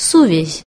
Сувязь